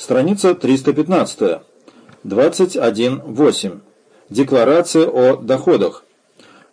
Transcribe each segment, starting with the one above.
Страница 315. 21.8. Декларация о доходах.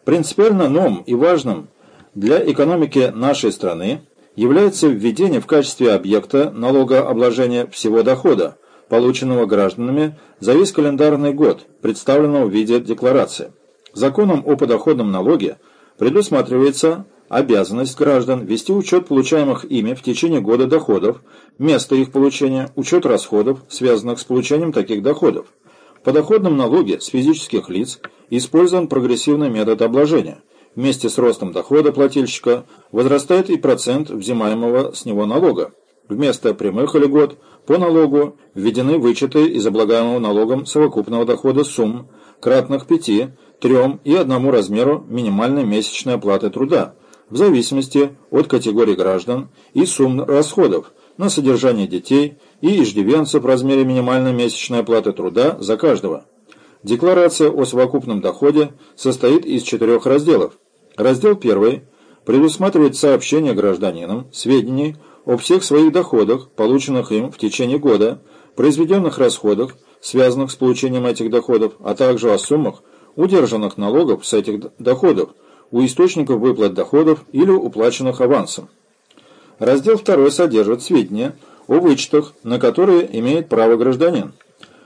Принципиально новым и важным для экономики нашей страны является введение в качестве объекта налогообложения всего дохода, полученного гражданами за весь календарный год, представленного в виде декларации. Законом о подоходном налоге предусматривается обязанность граждан вести учет получаемых ими в течение года доходов, место их получения, учет расходов, связанных с получением таких доходов. В подоходном налоге с физических лиц использован прогрессивный метод обложения. Вместе с ростом дохода плательщика возрастает и процент взимаемого с него налога. Вместо прямых льгот по налогу введены вычеты из облагаемого налогом совокупного дохода сумм, кратных пяти, трем и одному размеру минимальной месячной оплаты труда, в зависимости от категории граждан и сумм расходов на содержание детей и иждивенцев в размере минимальной месячной оплаты труда за каждого. Декларация о совокупном доходе состоит из четырех разделов. Раздел 1 предусматривает сообщение гражданинам сведений о всех своих доходах, полученных им в течение года, произведенных расходах, связанных с получением этих доходов, а также о суммах, удержанных налогов с этих доходов, у источников выплат доходов или уплаченных авансом. Раздел 2 содержит сведения о вычетах, на которые имеет право гражданин.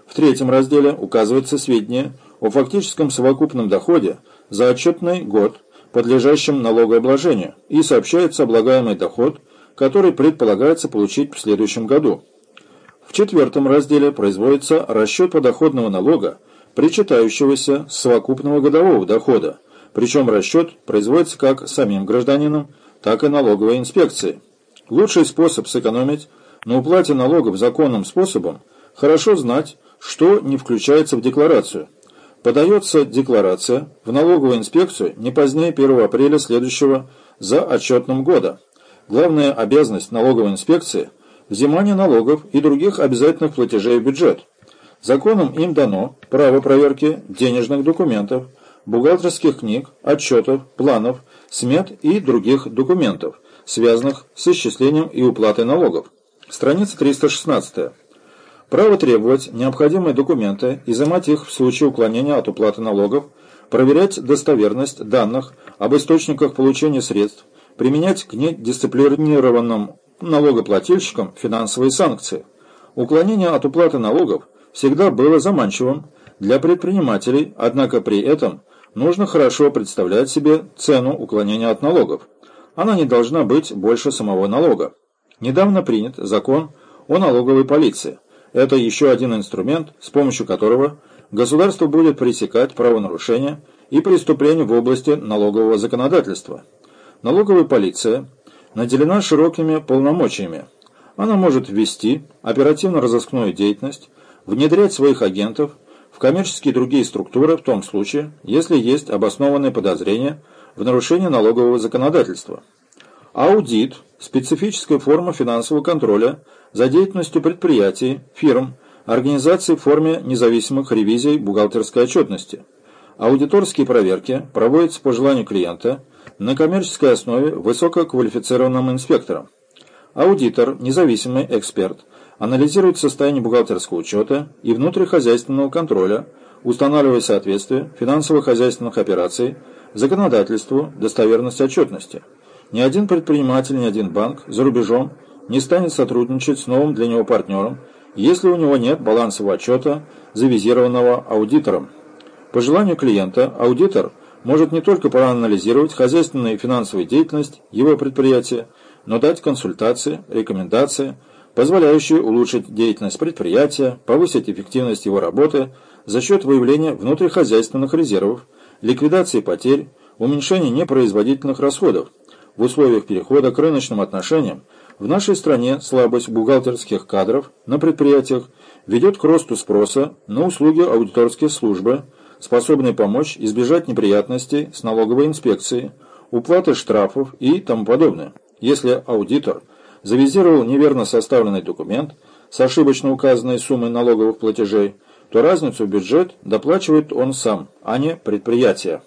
В третьем разделе указывается сведения о фактическом совокупном доходе за отчетный год, подлежащем налогообложению, и сообщается облагаемый доход, который предполагается получить в следующем году. В четвертом разделе производится расчет подоходного налога, причитающегося с совокупного годового дохода, причем расчет производится как самим гражданином, так и налоговой инспекцией. Лучший способ сэкономить на уплате налогов законным способом – хорошо знать, что не включается в декларацию. Подается декларация в налоговую инспекцию не позднее 1 апреля следующего за отчетным года. Главная обязанность налоговой инспекции – взимание налогов и других обязательных платежей в бюджет. Законом им дано право проверки денежных документов – бухгалтерских книг, отчетов, планов, смет и других документов, связанных с исчислением и уплатой налогов. Страница 316. Право требовать необходимые документы, изымать их в случае уклонения от уплаты налогов, проверять достоверность данных об источниках получения средств, применять к недисциплинированным налогоплательщикам финансовые санкции. Уклонение от уплаты налогов всегда было заманчивым для предпринимателей, однако при этом нужно хорошо представлять себе цену уклонения от налогов. Она не должна быть больше самого налога. Недавно принят закон о налоговой полиции. Это еще один инструмент, с помощью которого государство будет пресекать правонарушения и преступления в области налогового законодательства. Налоговая полиция наделена широкими полномочиями. Она может ввести оперативно-розыскную деятельность, внедрять своих агентов коммерческие и другие структуры в том случае, если есть обоснованные подозрения в нарушении налогового законодательства. Аудит – специфическая форма финансового контроля за деятельностью предприятий, фирм, организаций в форме независимых ревизий бухгалтерской отчетности. Аудиторские проверки проводятся по желанию клиента на коммерческой основе высококвалифицированным инспектором. Аудитор – независимый эксперт – анализирует состояние бухгалтерского учета и внутрихозяйственного контроля, устанавливая соответствие финансово-хозяйственных операций законодательству, достоверность отчетности. Ни один предприниматель, ни один банк за рубежом не станет сотрудничать с новым для него партнером, если у него нет балансового отчета, завизированного аудитором. По желанию клиента, аудитор может не только проанализировать хозяйственную и финансовую деятельность его предприятия, но дать консультации, рекомендации, позволяющие улучшить деятельность предприятия, повысить эффективность его работы за счет выявления внутрихозяйственных резервов, ликвидации потерь, уменьшения непроизводительных расходов. В условиях перехода к рыночным отношениям в нашей стране слабость бухгалтерских кадров на предприятиях ведет к росту спроса на услуги аудиторской службы, способные помочь избежать неприятностей с налоговой инспекцией, уплаты штрафов и тому подобное. Если аудитор – завизировал неверно составленный документ с ошибочно указанной суммой налоговых платежей, то разницу в бюджет доплачивает он сам, а не предприятие.